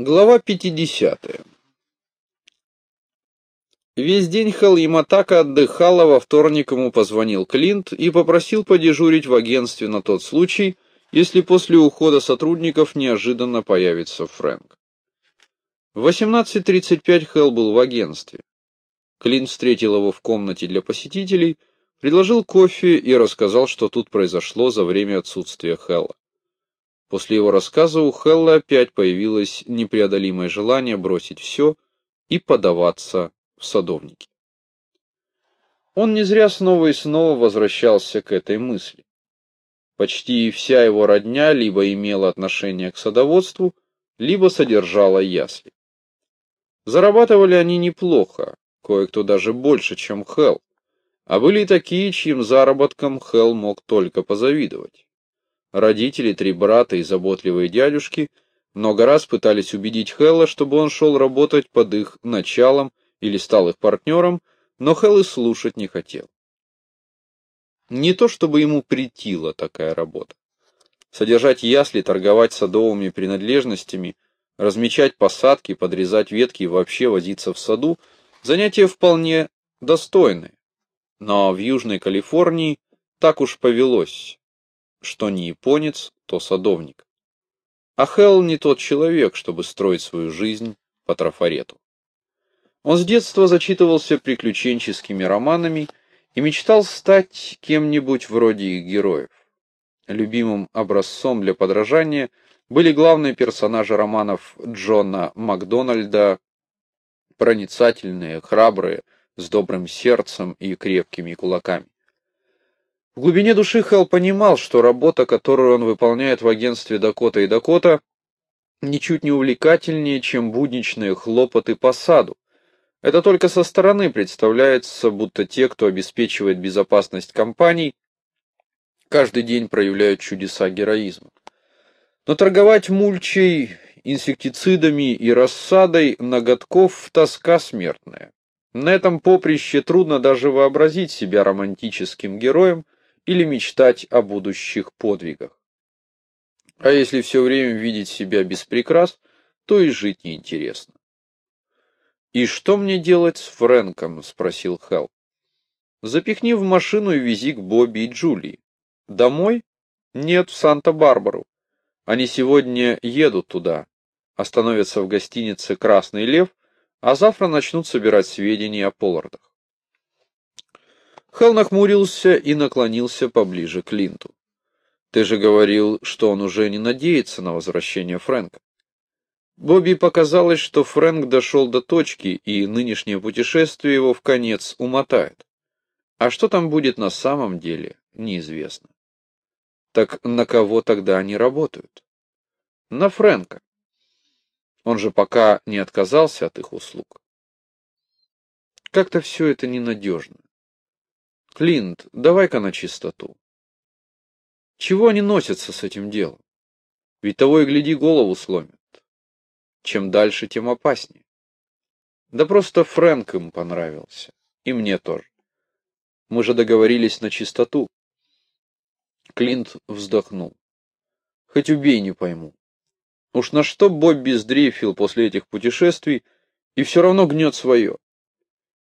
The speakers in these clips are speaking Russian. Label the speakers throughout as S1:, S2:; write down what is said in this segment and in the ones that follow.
S1: Глава 50. Весь день Хелл Яматака отдыхала, во вторник ему позвонил Клинт и попросил подежурить в агентстве на тот случай, если после ухода сотрудников неожиданно появится Фрэнк. В 18.35 Хелл был в агентстве. Клинт встретил его в комнате для посетителей, предложил кофе и рассказал, что тут произошло за время отсутствия Хелла. После его рассказа у Хелла опять появилось непреодолимое желание бросить все и подаваться в садовники. Он не зря снова и снова возвращался к этой мысли. Почти вся его родня либо имела отношение к садоводству, либо содержала ясли. Зарабатывали они неплохо, кое-кто даже больше, чем Хелл, а были и такие, чьим заработком Хелл мог только позавидовать. Родители, три брата и заботливые дядюшки много раз пытались убедить Хэлла, чтобы он шел работать под их началом или стал их партнером, но Хелл и слушать не хотел. Не то чтобы ему претила такая работа. Содержать ясли, торговать садовыми принадлежностями, размечать посадки, подрезать ветки и вообще возиться в саду – занятие вполне достойное. Но в Южной Калифорнии так уж повелось что не японец, то садовник. А не тот человек, чтобы строить свою жизнь по трафарету. Он с детства зачитывался приключенческими романами и мечтал стать кем-нибудь вроде их героев. Любимым образцом для подражания были главные персонажи романов Джона Макдональда, проницательные, храбрые, с добрым сердцем и крепкими кулаками. В глубине души Хелл понимал, что работа, которую он выполняет в агентстве Дакота и Дакота, ничуть не увлекательнее, чем будничные хлопоты по саду. Это только со стороны представляется, будто те, кто обеспечивает безопасность компаний, каждый день проявляют чудеса героизма. Но торговать мульчей, инсектицидами и рассадой ноготков – тоска смертная. На этом поприще трудно даже вообразить себя романтическим героем – или мечтать о будущих подвигах. А если все время видеть себя без прикрас, то и жить неинтересно. «И что мне делать с Фрэнком?» — спросил Хелл. «Запихни в машину и вези к Бобби и Джулии. Домой? Нет, в Санта-Барбару. Они сегодня едут туда, остановятся в гостинице «Красный лев», а завтра начнут собирать сведения о Поллардах. Хелл нахмурился и наклонился поближе к Линту. «Ты же говорил, что он уже не надеется на возвращение Фрэнка». Бобби показалось, что Фрэнк дошел до точки, и нынешнее путешествие его в конец умотает. А что там будет на самом деле, неизвестно. Так на кого тогда они работают? На Фрэнка. Он же пока не отказался от их услуг. Как-то все это ненадежно. Клинт, давай-ка на чистоту. Чего они носятся с этим делом? Ведь того и гляди, голову сломят. Чем дальше, тем опаснее. Да просто Фрэнк им понравился. И мне тоже. Мы же договорились на чистоту. Клинт вздохнул. Хоть убей, не пойму. Уж на что Бобби сдрейфил после этих путешествий, и все равно гнет свое.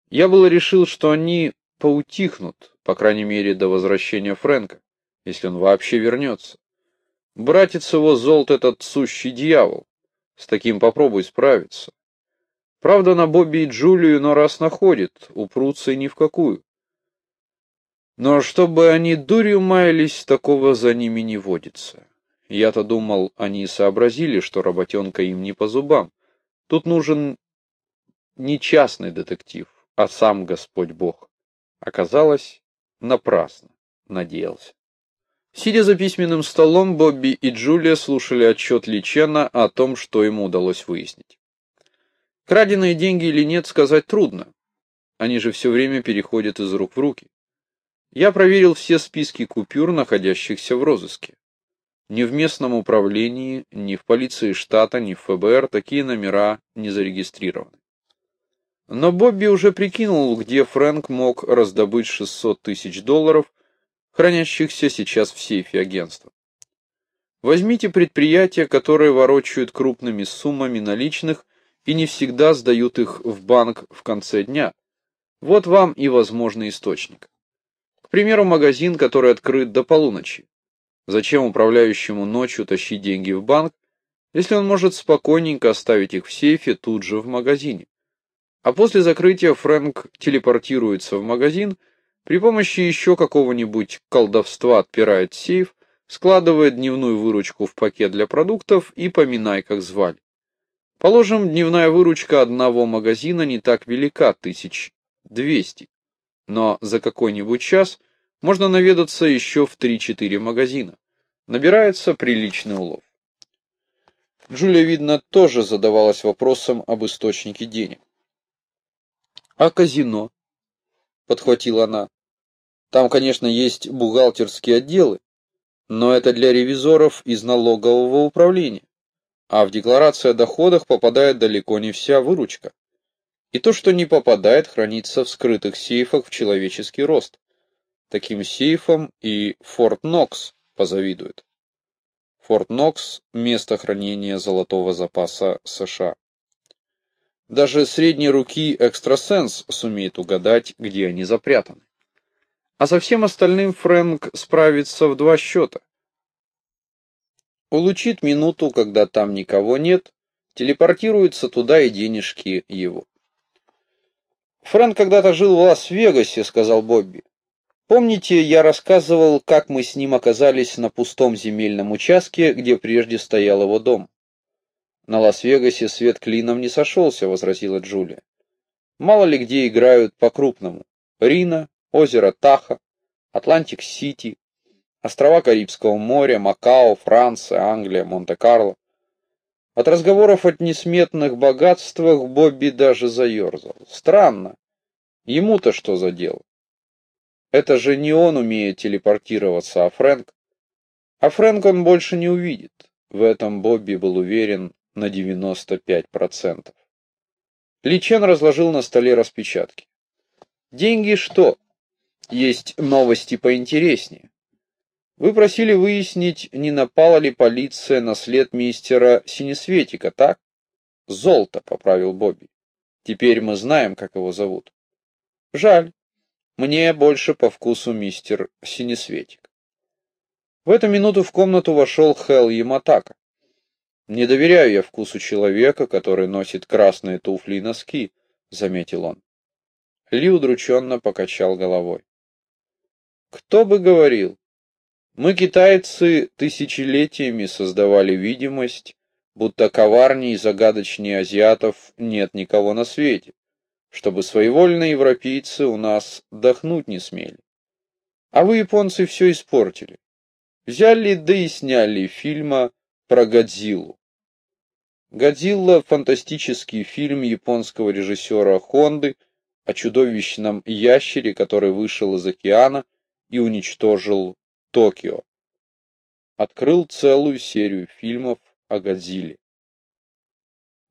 S1: Я было решил, что они поутихнут, по крайней мере, до возвращения Фрэнка, если он вообще вернется. Братец его золт этот сущий дьявол. С таким попробуй справиться. Правда, на Бобби и Джулию но раз находит, упрутся и ни в какую. Но чтобы они дурью маялись, такого за ними не водится. Я-то думал, они сообразили, что работенка им не по зубам. Тут нужен не частный детектив, а сам Господь Бог. Оказалось, напрасно надеялся. Сидя за письменным столом, Бобби и Джулия слушали отчет Личена о том, что ему удалось выяснить. Краденые деньги или нет, сказать трудно. Они же все время переходят из рук в руки. Я проверил все списки купюр, находящихся в розыске. Ни в местном управлении, ни в полиции штата, ни в ФБР такие номера не зарегистрированы. Но Бобби уже прикинул, где Фрэнк мог раздобыть 600 тысяч долларов, хранящихся сейчас в сейфе агентства. Возьмите предприятия, которые ворочают крупными суммами наличных и не всегда сдают их в банк в конце дня. Вот вам и возможный источник. К примеру, магазин, который открыт до полуночи. Зачем управляющему ночью тащить деньги в банк, если он может спокойненько оставить их в сейфе тут же в магазине? А после закрытия Фрэнк телепортируется в магазин, при помощи еще какого-нибудь колдовства отпирает сейф, складывает дневную выручку в пакет для продуктов и поминай, как звали. Положим, дневная выручка одного магазина не так велика, тысяч двести, но за какой-нибудь час можно наведаться еще в 3-4 магазина. Набирается приличный улов. Джулия, видно, тоже задавалась вопросом об источнике денег. «А казино?» — подхватила она. «Там, конечно, есть бухгалтерские отделы, но это для ревизоров из налогового управления, а в декларацию о доходах попадает далеко не вся выручка. И то, что не попадает, хранится в скрытых сейфах в человеческий рост. Таким сейфом и Форт Нокс позавидует. Форт Нокс – место хранения золотого запаса США. Даже средней руки экстрасенс сумеет угадать, где они запрятаны. А со всем остальным Фрэнк справится в два счета. Улучит минуту, когда там никого нет, телепортируется туда и денежки его. «Фрэнк когда-то жил в Лас-Вегасе», — сказал Бобби. «Помните, я рассказывал, как мы с ним оказались на пустом земельном участке, где прежде стоял его дом?» «На Лас-Вегасе свет клином не сошелся», — возразила Джулия. «Мало ли где играют по-крупному. Рино, озеро Тахо, Атлантик-Сити, острова Карибского моря, Макао, Франция, Англия, Монте-Карло. От разговоров о несметных богатствах Бобби даже заерзал. Странно. Ему-то что за дело? Это же не он умеет телепортироваться, а Фрэнк. А Фрэнк он больше не увидит. В этом Бобби был уверен на 95%. Личен разложил на столе распечатки. Деньги что? Есть новости поинтереснее. Вы просили выяснить, не напала ли полиция на след мистера Синесветика, так? Золото, поправил Бобби. Теперь мы знаем, как его зовут. Жаль. Мне больше по вкусу мистер Синесветик. В эту минуту в комнату вошел Хелл Яматака. «Не доверяю я вкусу человека, который носит красные туфли и носки», — заметил он. Ли удрученно покачал головой. «Кто бы говорил? Мы, китайцы, тысячелетиями создавали видимость, будто коварней и загадочнее азиатов нет никого на свете, чтобы своевольные европейцы у нас дохнуть не смели. А вы, японцы, все испортили. Взяли да и сняли фильма про Годзиллу. «Годзилла» — фантастический фильм японского режиссера Хонды о чудовищном ящере, который вышел из океана и уничтожил Токио. Открыл целую серию фильмов о Годзилле.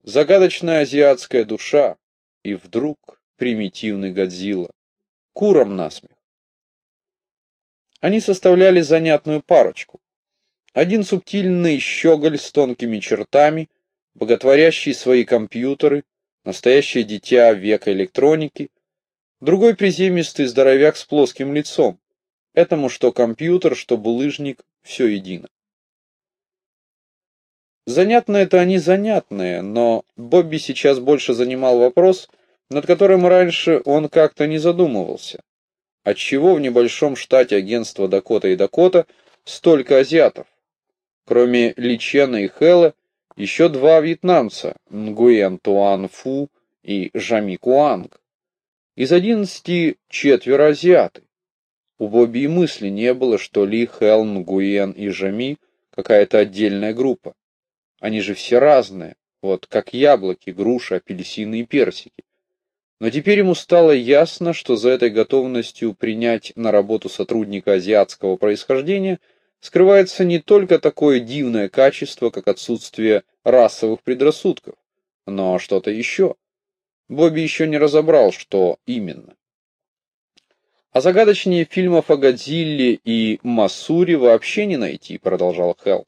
S1: Загадочная азиатская душа и вдруг примитивный Годзилла. Куром насмех. Они составляли занятную парочку. Один субтильный щеголь с тонкими чертами, боготворящий свои компьютеры, настоящее дитя века электроники, другой приземистый здоровяк с плоским лицом, этому что компьютер, что булыжник, все едино. Занятные это они занятные, но Бобби сейчас больше занимал вопрос, над которым раньше он как-то не задумывался. Отчего в небольшом штате агентства Дакота и Дакота столько азиатов? Кроме Личена и Хэла, еще два вьетнамца, Нгуен Туан Фу и Жами Куанг. Из одиннадцати четверо азиаты. У Бобби и мысли не было, что Ли, Хэл, Нгуен и Жами какая-то отдельная группа. Они же все разные, вот как яблоки, груши, апельсины и персики. Но теперь ему стало ясно, что за этой готовностью принять на работу сотрудника азиатского происхождения – скрывается не только такое дивное качество, как отсутствие расовых предрассудков, но что-то еще. Бобби еще не разобрал, что именно. А загадочнее фильмов о Годзилле и Масуре вообще не найти, продолжал Хелл.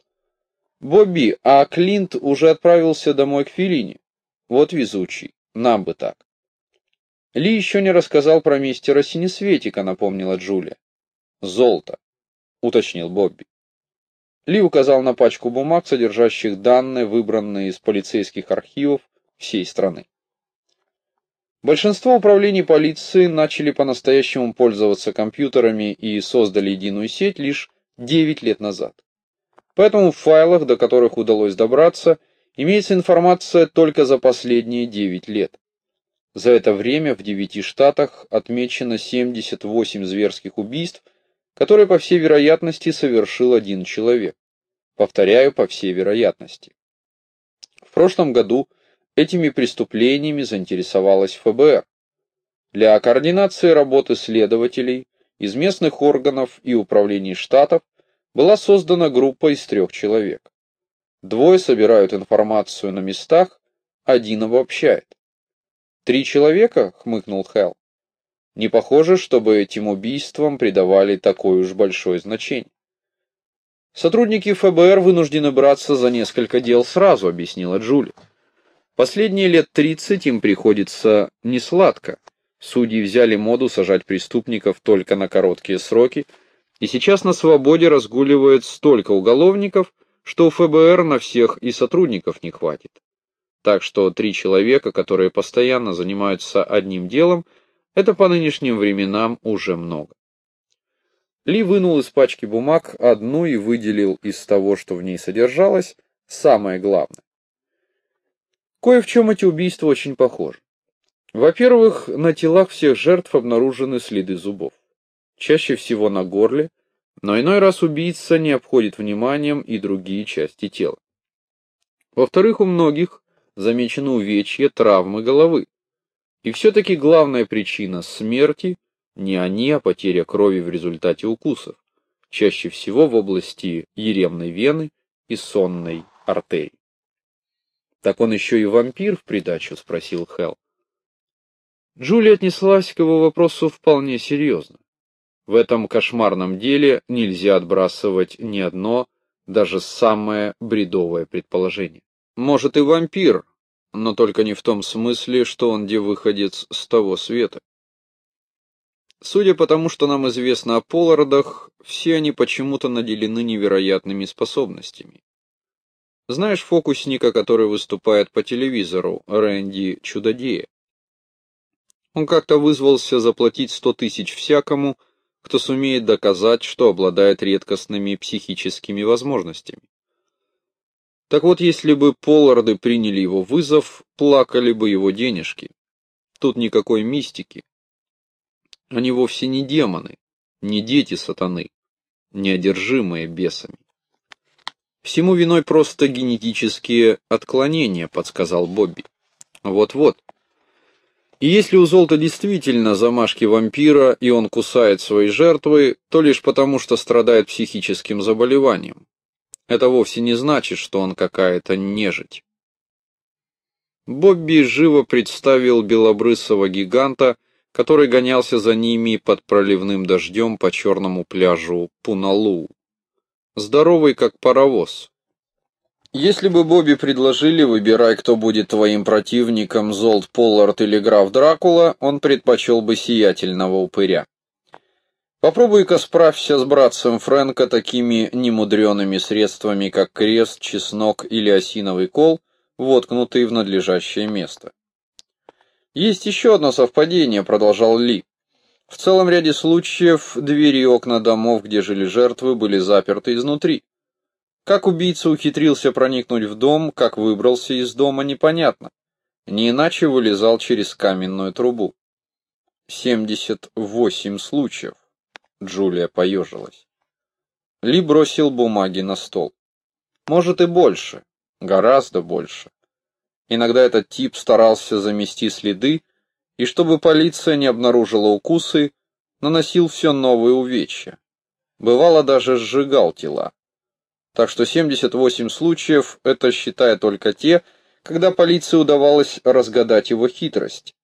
S1: Бобби, а Клинт уже отправился домой к Филине? Вот везучий, нам бы так. Ли еще не рассказал про мистера Синесветика, напомнила Джулия. Золото, уточнил Бобби. Ли указал на пачку бумаг, содержащих данные, выбранные из полицейских архивов всей страны. Большинство управлений полиции начали по-настоящему пользоваться компьютерами и создали единую сеть лишь 9 лет назад. Поэтому в файлах, до которых удалось добраться, имеется информация только за последние 9 лет. За это время в 9 штатах отмечено 78 зверских убийств, которые по всей вероятности совершил один человек. Повторяю, по всей вероятности. В прошлом году Этими преступлениями заинтересовалась ФБР. Для координации работы следователей из местных органов и управлений штатов была создана группа из трех человек. Двое собирают информацию на местах, один обобщает. «Три человека?» — хмыкнул Хелл. «Не похоже, чтобы этим убийствам придавали такое уж большое значение». «Сотрудники ФБР вынуждены браться за несколько дел сразу», — объяснила Джули. Последние лет 30 им приходится несладко. Судьи взяли моду сажать преступников только на короткие сроки, и сейчас на свободе разгуливает столько уголовников, что у ФБР на всех и сотрудников не хватит. Так что три человека, которые постоянно занимаются одним делом, это по нынешним временам уже много. Ли вынул из пачки бумаг одну и выделил из того, что в ней содержалось, самое главное. Кое в чем эти убийства очень похожи. Во-первых, на телах всех жертв обнаружены следы зубов. Чаще всего на горле, но иной раз убийца не обходит вниманием и другие части тела. Во-вторых, у многих замечены увечья, травмы головы. И все-таки главная причина смерти не они, а потеря крови в результате укусов, чаще всего в области еремной вены и сонной артерии. «Так он еще и вампир в придачу?» — спросил Хелл. Джулия отнеслась к его вопросу вполне серьезно. В этом кошмарном деле нельзя отбрасывать ни одно, даже самое бредовое предположение. Может и вампир, но только не в том смысле, что он где выходец с того света. Судя по тому, что нам известно о Поллардах, все они почему-то наделены невероятными способностями. Знаешь фокусника, который выступает по телевизору, Рэнди Чудодея? Он как-то вызвался заплатить сто тысяч всякому, кто сумеет доказать, что обладает редкостными психическими возможностями. Так вот, если бы Полларды приняли его вызов, плакали бы его денежки. Тут никакой мистики. Они вовсе не демоны, не дети сатаны, не одержимые бесами. Всему виной просто генетические отклонения, подсказал Бобби. Вот-вот. И если у Золта действительно замашки вампира, и он кусает свои жертвы, то лишь потому, что страдает психическим заболеванием. Это вовсе не значит, что он какая-то нежить. Бобби живо представил белобрысого гиганта, который гонялся за ними под проливным дождем по черному пляжу Пуналу здоровый как паровоз. Если бы Бобби предложили, выбирай, кто будет твоим противником, Золт Поллард или граф Дракула, он предпочел бы сиятельного упыря. Попробуй-ка справься с братцем Фрэнка такими немудреными средствами, как крест, чеснок или осиновый кол, воткнутый в надлежащее место. Есть еще одно совпадение, продолжал Ли. В целом ряде случаев двери и окна домов, где жили жертвы, были заперты изнутри. Как убийца ухитрился проникнуть в дом, как выбрался из дома, непонятно. Не иначе вылезал через каменную трубу. 78 случаев. Джулия поежилась. Ли бросил бумаги на стол. Может и больше, гораздо больше. Иногда этот тип старался замести следы, и чтобы полиция не обнаружила укусы, наносил все новые увечья. Бывало даже сжигал тела. Так что 78 случаев — это считая только те, когда полиции удавалось разгадать его хитрость.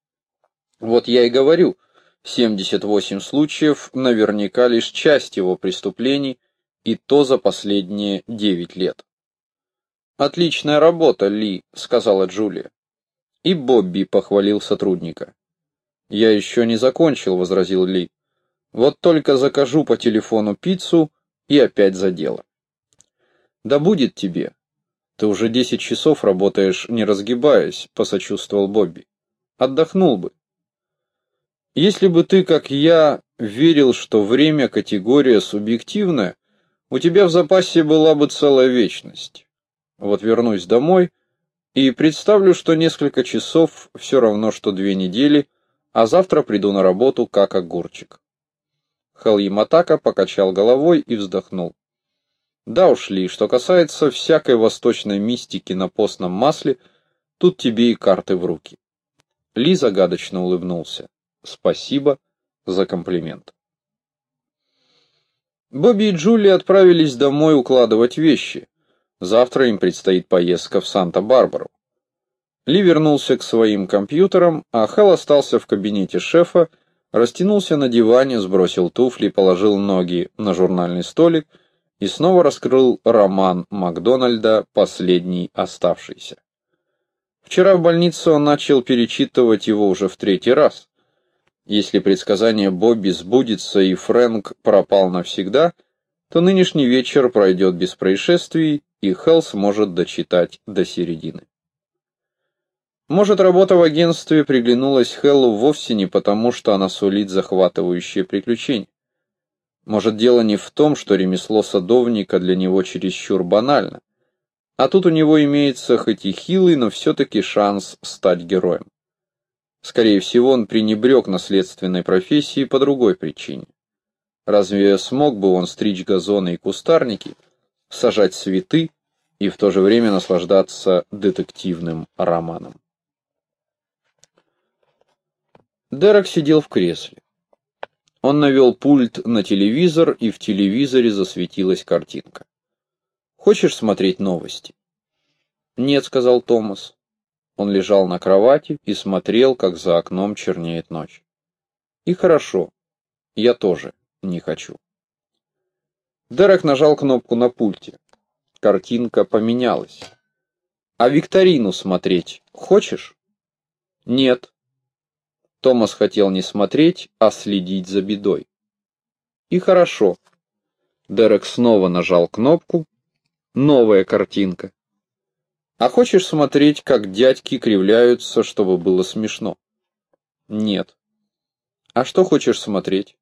S1: Вот я и говорю, 78 случаев наверняка лишь часть его преступлений, и то за последние 9 лет. «Отличная работа, Ли», — сказала Джулия. И Бобби похвалил сотрудника. «Я еще не закончил», — возразил Ли. «Вот только закажу по телефону пиццу и опять за дело». «Да будет тебе. Ты уже десять часов работаешь, не разгибаясь», — посочувствовал Бобби. «Отдохнул бы». «Если бы ты, как я, верил, что время — категория субъективная, у тебя в запасе была бы целая вечность. Вот вернусь домой и представлю, что несколько часов все равно, что две недели, а завтра приду на работу как огурчик. Халиматака покачал головой и вздохнул. Да уж ли, что касается всякой восточной мистики на постном масле, тут тебе и карты в руки. Ли загадочно улыбнулся. Спасибо за комплимент. Бобби и Джули отправились домой укладывать вещи. Завтра им предстоит поездка в Санта-Барбару. Ли вернулся к своим компьютерам, а Хелл остался в кабинете шефа, растянулся на диване, сбросил туфли, положил ноги на журнальный столик и снова раскрыл роман Макдональда «Последний оставшийся». Вчера в больнице он начал перечитывать его уже в третий раз. Если предсказание Бобби сбудется и Фрэнк пропал навсегда, то нынешний вечер пройдет без происшествий, и Хелл сможет дочитать до середины. Может, работа в агентстве приглянулась Хеллу вовсе не потому, что она сулит захватывающие приключения. Может, дело не в том, что ремесло садовника для него чересчур банально, а тут у него имеется хоть и хилый, но все-таки шанс стать героем. Скорее всего, он пренебрег наследственной профессией по другой причине. Разве смог бы он стричь газоны и кустарники, сажать цветы и в то же время наслаждаться детективным романом? Дерек сидел в кресле. Он навел пульт на телевизор, и в телевизоре засветилась картинка. «Хочешь смотреть новости?» «Нет», — сказал Томас. Он лежал на кровати и смотрел, как за окном чернеет ночь. «И хорошо. Я тоже не хочу». Дерек нажал кнопку на пульте. Картинка поменялась. «А викторину смотреть хочешь?» «Нет», Томас хотел не смотреть, а следить за бедой. И хорошо. Дерек снова нажал кнопку. Новая картинка. А хочешь смотреть, как дядьки кривляются, чтобы было смешно? Нет. А что хочешь смотреть?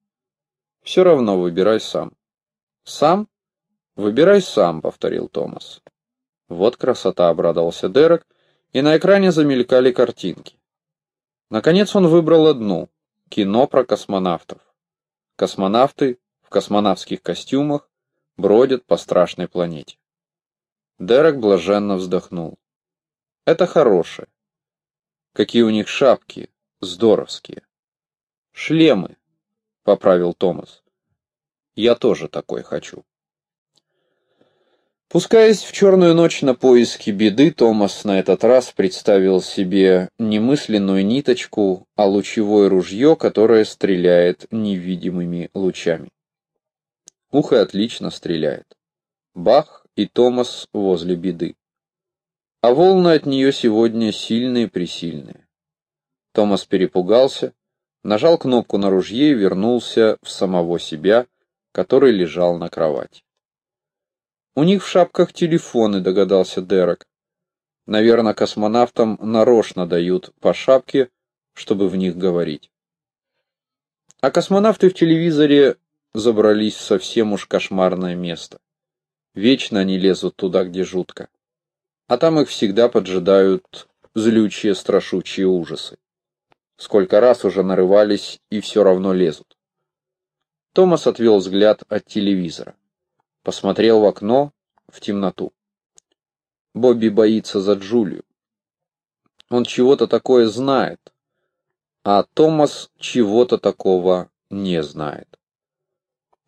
S1: Все равно выбирай сам. Сам? Выбирай сам, повторил Томас. Вот красота, обрадовался Дерек, и на экране замелькали картинки. Наконец он выбрал одну — кино про космонавтов. Космонавты в космонавтских костюмах бродят по страшной планете. Дерек блаженно вздохнул. Это хорошее. Какие у них шапки, здоровские. Шлемы, поправил Томас. Я тоже такой хочу. Пускаясь в черную ночь на поиски беды, Томас на этот раз представил себе не мысленную ниточку, а лучевое ружье, которое стреляет невидимыми лучами. Ухо отлично стреляет. Бах и Томас возле беды. А волны от нее сегодня сильные-пресильные. Томас перепугался, нажал кнопку на ружье и вернулся в самого себя, который лежал на кровати. У них в шапках телефоны, догадался Дерек. Наверное, космонавтам нарочно дают по шапке, чтобы в них говорить. А космонавты в телевизоре забрались в совсем уж кошмарное место. Вечно они лезут туда, где жутко. А там их всегда поджидают злючие страшучие ужасы. Сколько раз уже нарывались и все равно лезут. Томас отвел взгляд от телевизора посмотрел в окно, в темноту. Бобби боится за Джулию. Он чего-то такое знает, а Томас чего-то такого не знает.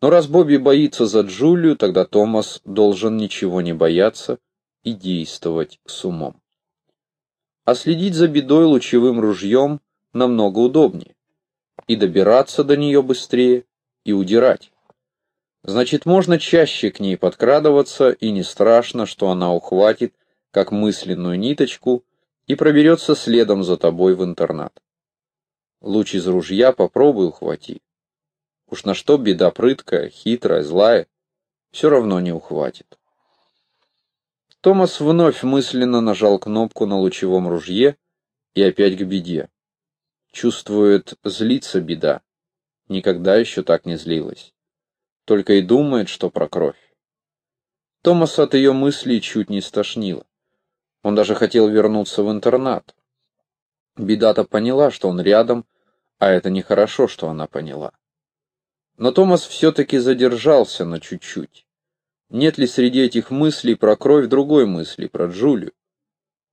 S1: Но раз Бобби боится за Джулию, тогда Томас должен ничего не бояться и действовать с умом. А следить за бедой лучевым ружьем намного удобнее. И добираться до нее быстрее, и удирать. Значит, можно чаще к ней подкрадываться, и не страшно, что она ухватит как мысленную ниточку, и проберется следом за тобой в интернат. Луч из ружья попробуй ухвати. Уж на что беда прыткая, хитрая, злая, все равно не ухватит. Томас вновь мысленно нажал кнопку на лучевом ружье и опять к беде. Чувствует, злится беда. Никогда еще так не злилась. Только и думает, что про кровь. Томас от ее мыслей чуть не стошнило. Он даже хотел вернуться в интернат. Беда-то поняла, что он рядом, а это нехорошо, что она поняла. Но Томас все-таки задержался на чуть-чуть. Нет ли среди этих мыслей про кровь другой мысли, про Джулию?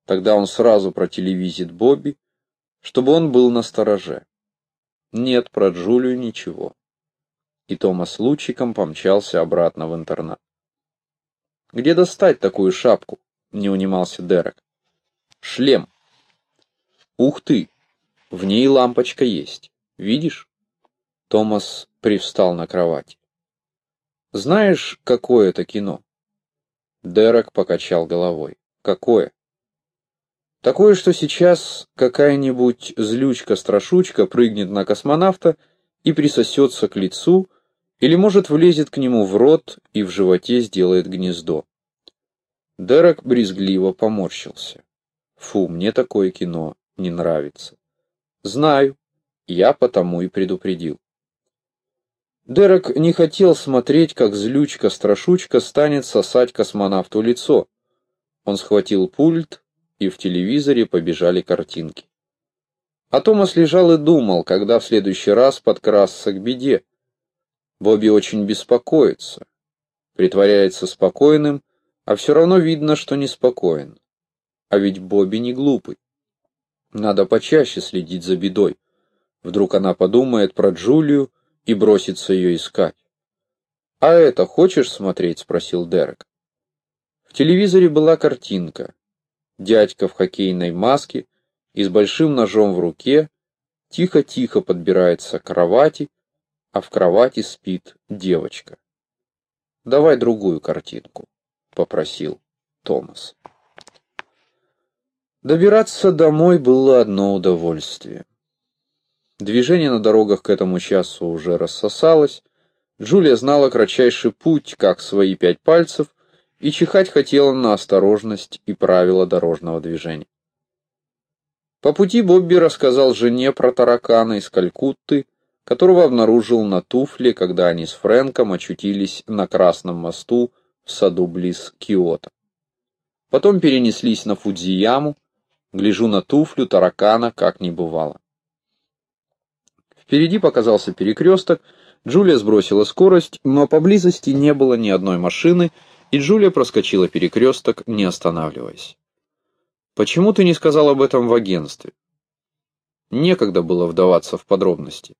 S1: Тогда он сразу протелевизит Бобби, чтобы он был на стороже. Нет, про Джулию ничего. И Томас лучиком помчался обратно в интернат. «Где достать такую шапку?» — не унимался Дерек. «Шлем». «Ух ты! В ней лампочка есть. Видишь?» Томас привстал на кровати. Знаешь, какое это кино? Дерек покачал головой. Какое? Такое, что сейчас какая-нибудь злючка-страшучка прыгнет на космонавта и присосется к лицу, или, может, влезет к нему в рот и в животе сделает гнездо. Дерек брезгливо поморщился. Фу, мне такое кино не нравится. Знаю, я потому и предупредил. Дерек не хотел смотреть, как злючка-страшучка станет сосать космонавту лицо. Он схватил пульт, и в телевизоре побежали картинки. А Томас лежал и думал, когда в следующий раз подкрасться к беде. Бобби очень беспокоится, притворяется спокойным, а все равно видно, что неспокоен. А ведь Бобби не глупый. Надо почаще следить за бедой. Вдруг она подумает про Джулию, и бросится ее искать. «А это хочешь смотреть?» — спросил Дерек. В телевизоре была картинка. Дядька в хоккейной маске и с большим ножом в руке тихо-тихо подбирается к кровати, а в кровати спит девочка. «Давай другую картинку», — попросил Томас. Добираться домой было одно удовольствие. Движение на дорогах к этому часу уже рассосалось. Джулия знала кратчайший путь, как свои пять пальцев, и чихать хотела на осторожность и правила дорожного движения. По пути Бобби рассказал жене про таракана из Калькутты, которого обнаружил на туфле, когда они с Фрэнком очутились на Красном мосту в саду близ Киото. Потом перенеслись на Фудзияму, гляжу на туфлю таракана, как не бывало. Впереди показался перекресток, Джулия сбросила скорость, но поблизости не было ни одной машины, и Джулия проскочила перекресток, не останавливаясь. «Почему ты не сказал об этом в агентстве?» Некогда было вдаваться в подробности.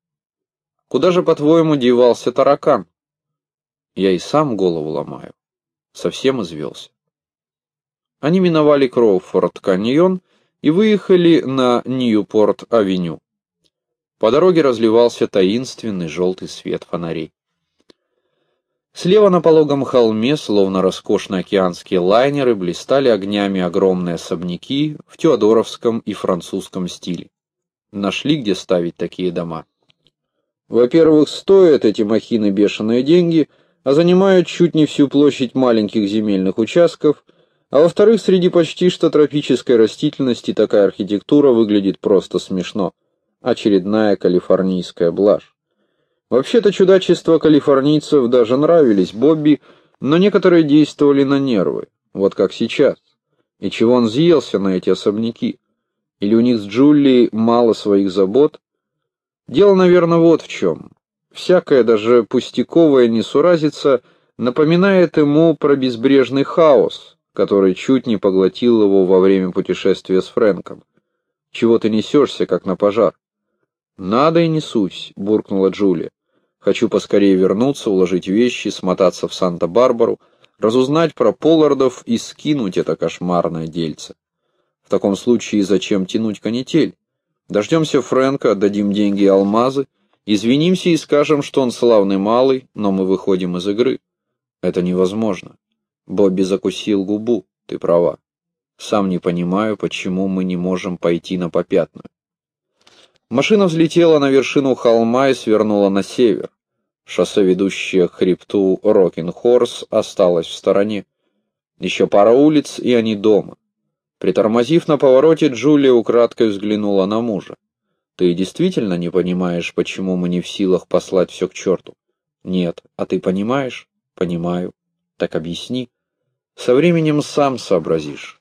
S1: «Куда же, по-твоему, девался таракан?» «Я и сам голову ломаю. Совсем извелся». Они миновали Кроуфорд-каньон и выехали на Ньюпорт-авеню. По дороге разливался таинственный желтый свет фонарей. Слева на пологом холме, словно роскошные океанские лайнеры, блистали огнями огромные особняки в теодоровском и французском стиле. Нашли, где ставить такие дома. Во-первых, стоят эти махины бешеные деньги, а занимают чуть не всю площадь маленьких земельных участков, а во-вторых, среди почти что тропической растительности такая архитектура выглядит просто смешно очередная калифорнийская блажь. Вообще-то чудачества калифорнийцев даже нравились Бобби, но некоторые действовали на нервы, вот как сейчас. И чего он съелся на эти особняки? Или у них с Джулией мало своих забот? Дело, наверное, вот в чем. Всякая, даже пустяковая несуразица напоминает ему про безбрежный хаос, который чуть не поглотил его во время путешествия с Фрэнком. Чего ты несешься, как на пожар? «Надо и несусь», — буркнула Джулия. «Хочу поскорее вернуться, уложить вещи, смотаться в Санта-Барбару, разузнать про Поллардов и скинуть это кошмарное дельце. В таком случае зачем тянуть канитель? Дождемся Фрэнка, отдадим деньги и алмазы, извинимся и скажем, что он славный малый, но мы выходим из игры. Это невозможно. Бобби закусил губу, ты права. Сам не понимаю, почему мы не можем пойти на попятную. Машина взлетела на вершину холма и свернула на север. Шоссе, ведущее к хребту Рокинг-Хорс, осталось в стороне. Еще пара улиц, и они дома. Притормозив на повороте, Джулия украдкой взглянула на мужа. «Ты действительно не понимаешь, почему мы не в силах послать все к черту?» «Нет. А ты понимаешь?» «Понимаю. Так объясни. Со временем сам сообразишь.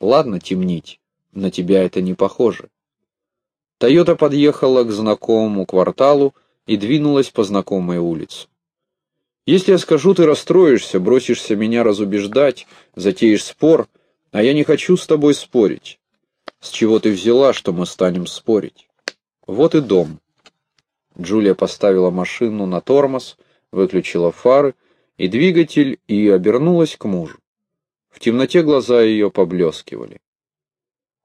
S1: Ладно темнить, на тебя это не похоже». Тойота подъехала к знакомому кварталу и двинулась по знакомой улице. «Если я скажу, ты расстроишься, бросишься меня разубеждать, затеешь спор, а я не хочу с тобой спорить. С чего ты взяла, что мы станем спорить? Вот и дом». Джулия поставила машину на тормоз, выключила фары и двигатель и обернулась к мужу. В темноте глаза ее поблескивали.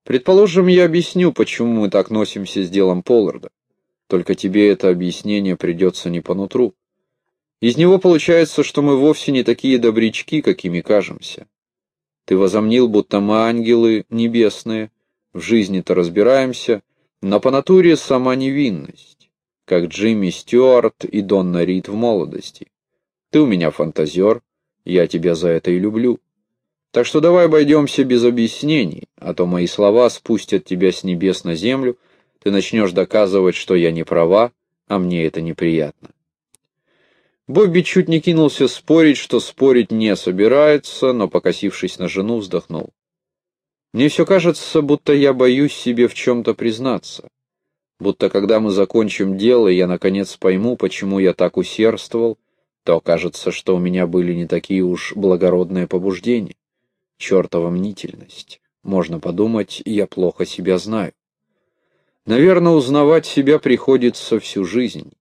S1: Предположим, я объясню, почему мы так носимся с делом Полларда. Только тебе это объяснение придется не по нутру. Из него получается, что мы вовсе не такие добрячки, какими кажемся. Ты возомнил, будто мы ангелы небесные, в жизни-то разбираемся, но по натуре сама невинность, как Джимми Стюарт и Донна Рид в молодости. Ты у меня фантазер, я тебя за это и люблю. Так что давай обойдемся без объяснений, а то мои слова спустят тебя с небес на землю, ты начнешь доказывать, что я не права, а мне это неприятно. Бобби чуть не кинулся спорить, что спорить не собирается, но, покосившись на жену, вздохнул. Мне все кажется, будто я боюсь себе в чем-то признаться. Будто когда мы закончим дело, я наконец пойму, почему я так усердствовал, то окажется, что у меня были не такие уж благородные побуждения чертова мнительность. Можно подумать, я плохо себя знаю. Наверное, узнавать себя приходится всю жизнь,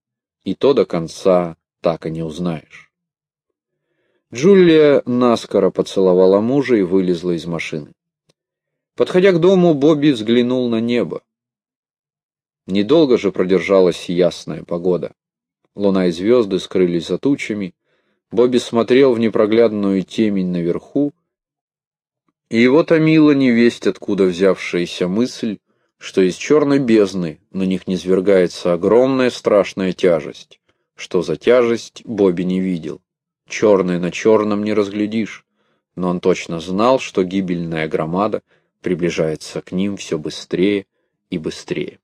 S1: и то до конца так и не узнаешь. Джулия наскоро поцеловала мужа и вылезла из машины. Подходя к дому, Бобби взглянул на небо. Недолго же продержалась ясная погода. Луна и звезды скрылись за тучами. Бобби смотрел в непроглядную темень наверху и его томила невесть, откуда взявшаяся мысль, что из черной бездны на них низвергается огромная страшная тяжесть. Что за тяжесть, Бобби не видел. Черное на черном не разглядишь, но он точно знал, что гибельная громада приближается к ним все быстрее и быстрее.